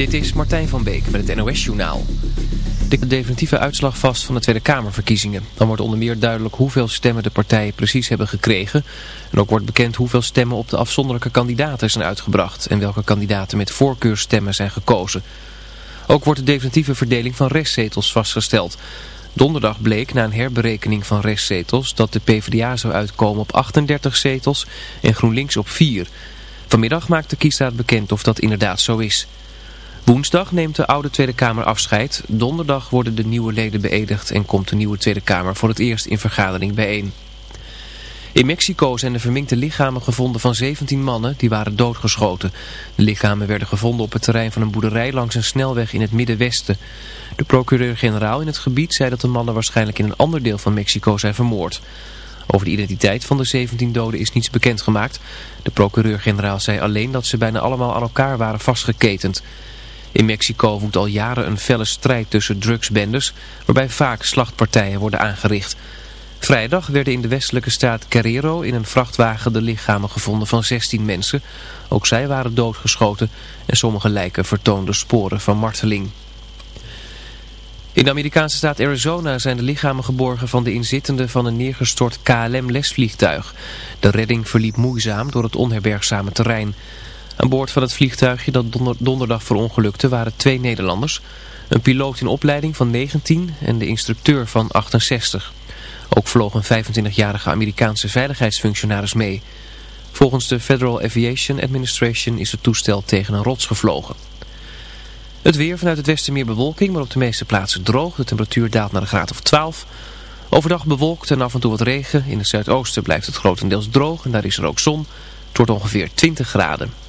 Dit is Martijn van Beek met het NOS-journaal. De definitieve uitslag vast van de Tweede Kamerverkiezingen. Dan wordt onder meer duidelijk hoeveel stemmen de partijen precies hebben gekregen. En ook wordt bekend hoeveel stemmen op de afzonderlijke kandidaten zijn uitgebracht. En welke kandidaten met voorkeurstemmen zijn gekozen. Ook wordt de definitieve verdeling van restzetels vastgesteld. Donderdag bleek na een herberekening van restzetels dat de PvdA zou uitkomen op 38 zetels en GroenLinks op 4. Vanmiddag maakt de kiesraad bekend of dat inderdaad zo is. Woensdag neemt de oude Tweede Kamer afscheid. Donderdag worden de nieuwe leden beëdigd en komt de nieuwe Tweede Kamer voor het eerst in vergadering bijeen. In Mexico zijn de verminkte lichamen gevonden van 17 mannen die waren doodgeschoten. De lichamen werden gevonden op het terrein van een boerderij langs een snelweg in het Middenwesten. De procureur-generaal in het gebied zei dat de mannen waarschijnlijk in een ander deel van Mexico zijn vermoord. Over de identiteit van de 17 doden is niets bekendgemaakt. De procureur-generaal zei alleen dat ze bijna allemaal aan elkaar waren vastgeketend. In Mexico woedt al jaren een felle strijd tussen drugsbendes, waarbij vaak slachtpartijen worden aangericht. Vrijdag werden in de westelijke staat Guerrero in een vrachtwagen de lichamen gevonden van 16 mensen. Ook zij waren doodgeschoten en sommige lijken vertoonden sporen van marteling. In de Amerikaanse staat Arizona zijn de lichamen geborgen van de inzittenden van een neergestort KLM-lesvliegtuig. De redding verliep moeizaam door het onherbergzame terrein. Aan boord van het vliegtuigje dat donderdag verongelukte waren twee Nederlanders. Een piloot in opleiding van 19 en de instructeur van 68. Ook vloog een 25-jarige Amerikaanse veiligheidsfunctionaris mee. Volgens de Federal Aviation Administration is het toestel tegen een rots gevlogen. Het weer vanuit het westen meer bewolking, maar op de meeste plaatsen droog. De temperatuur daalt naar een graad of 12. Overdag bewolkt en af en toe wat regen. In het zuidoosten blijft het grotendeels droog en daar is er ook zon. Het wordt ongeveer 20 graden.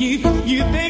you you think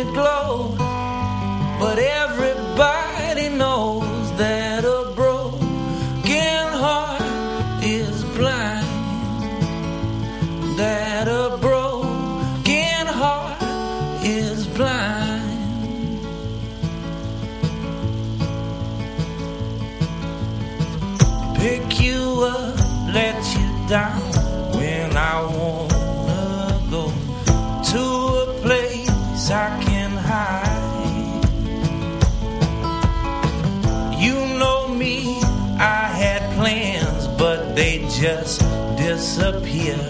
it glow, here.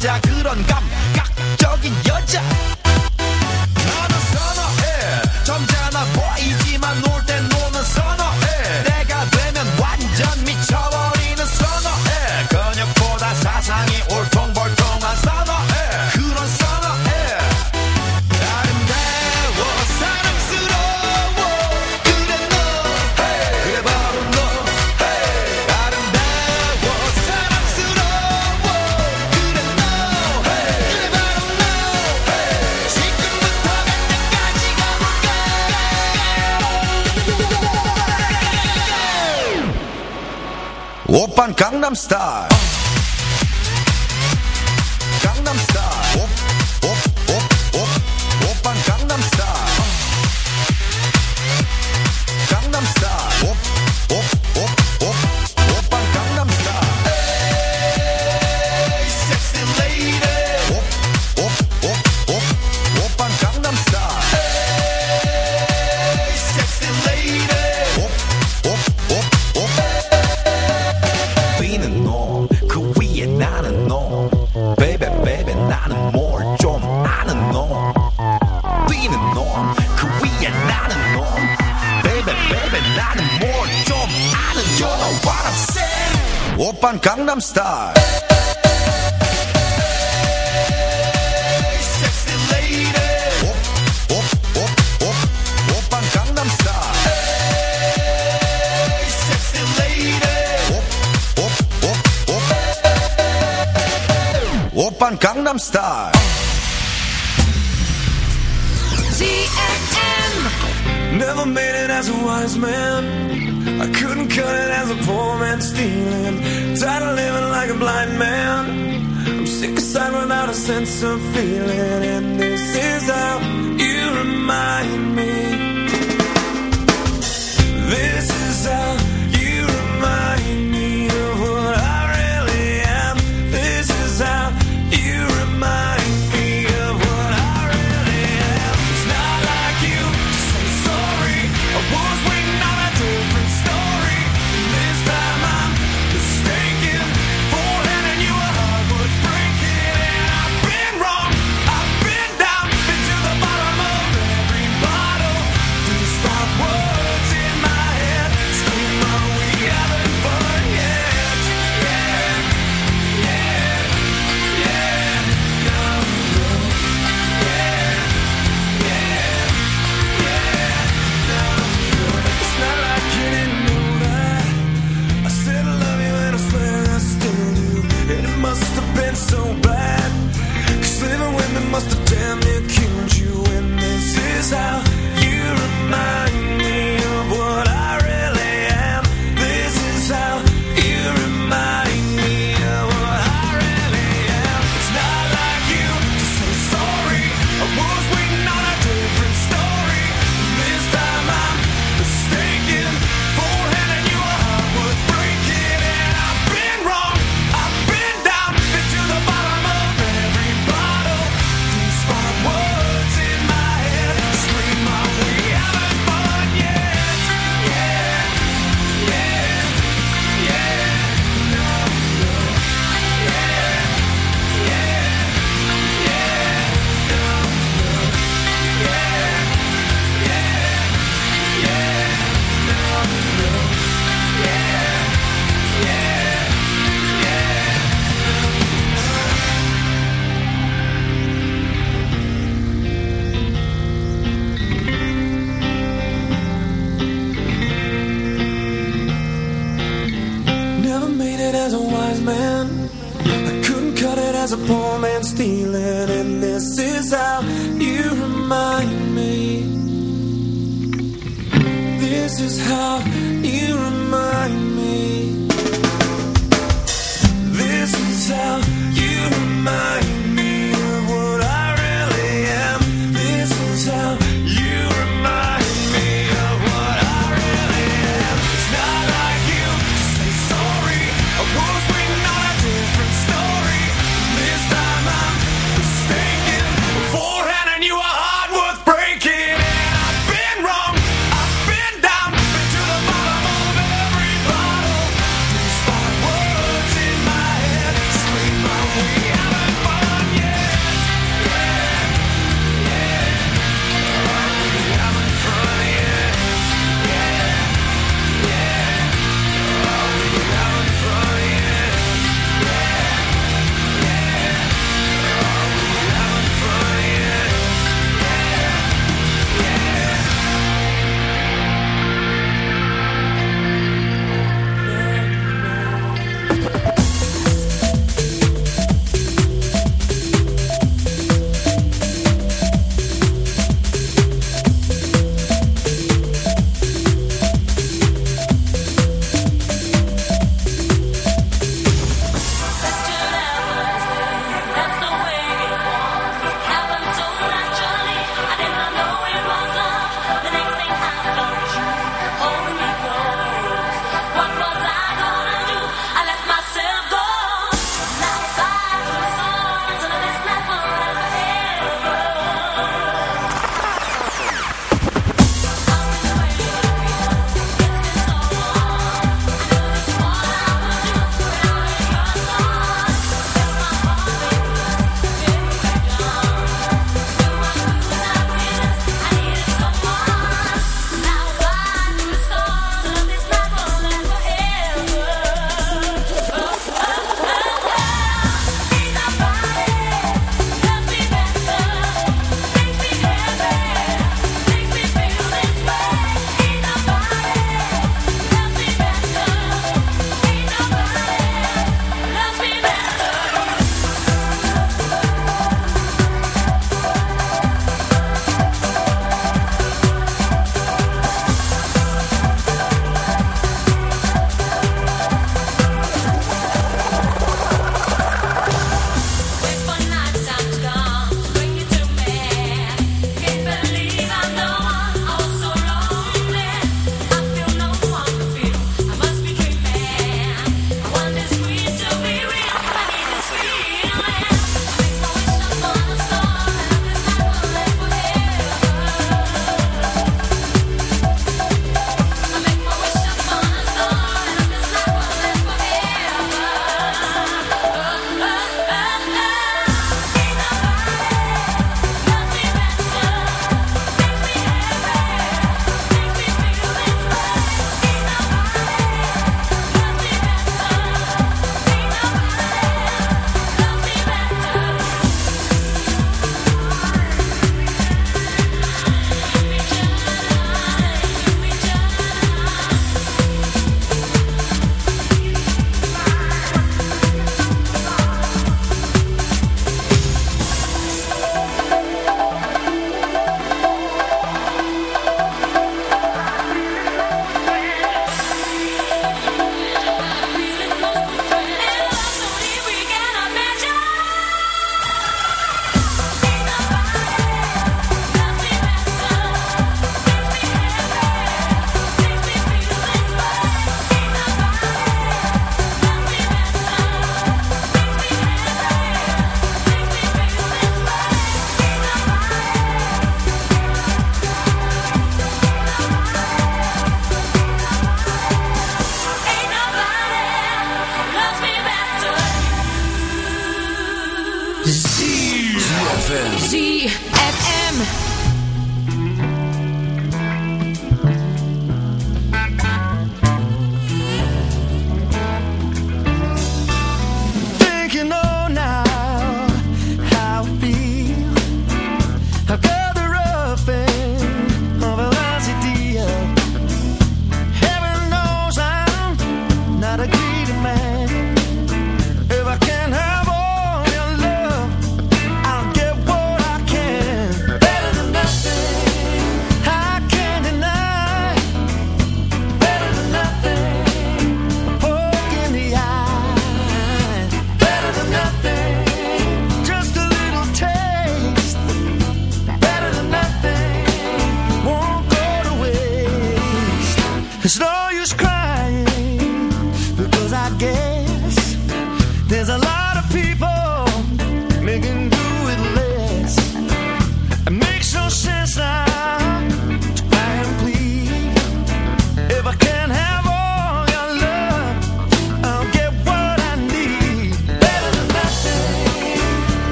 여자 그런 감각적인 여자. Gangnam Style. ZFM. Never made it as a wise man. I couldn't cut it as a poor man stealing. Tired of living like a blind man. I'm sick aside without a sense of feeling. And this is how you remind me. This is how you remind me. of what I really am. This is how you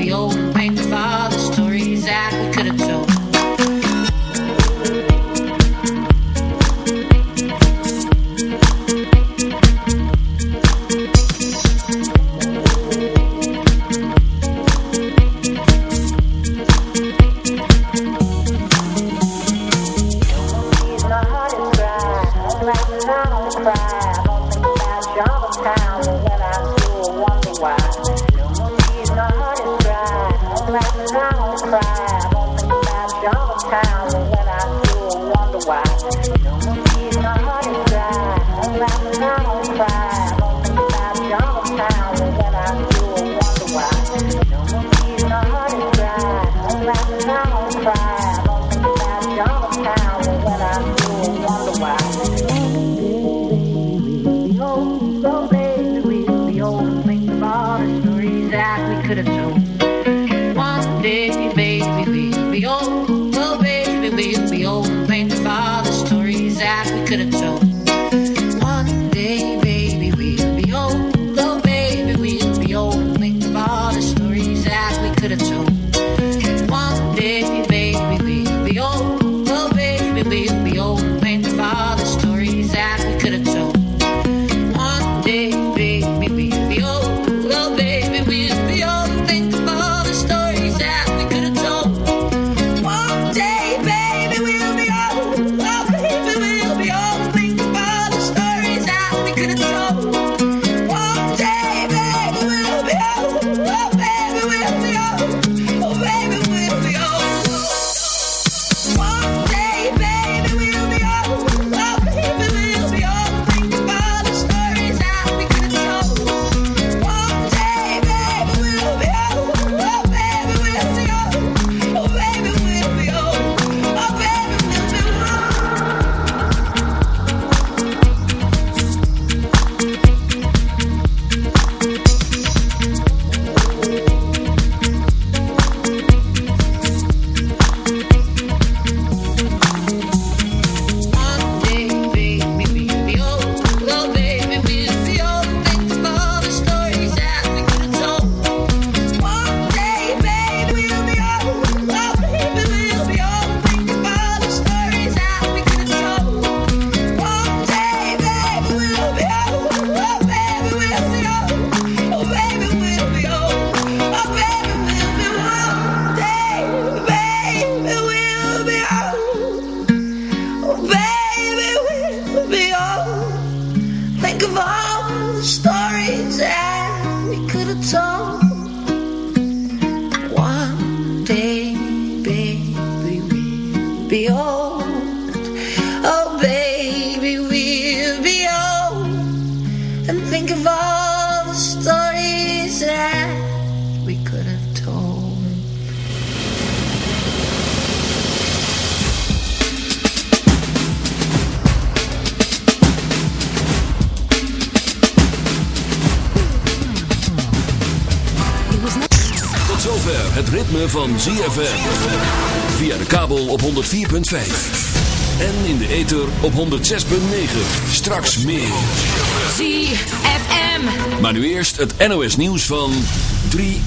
the old het NOS nieuws van 3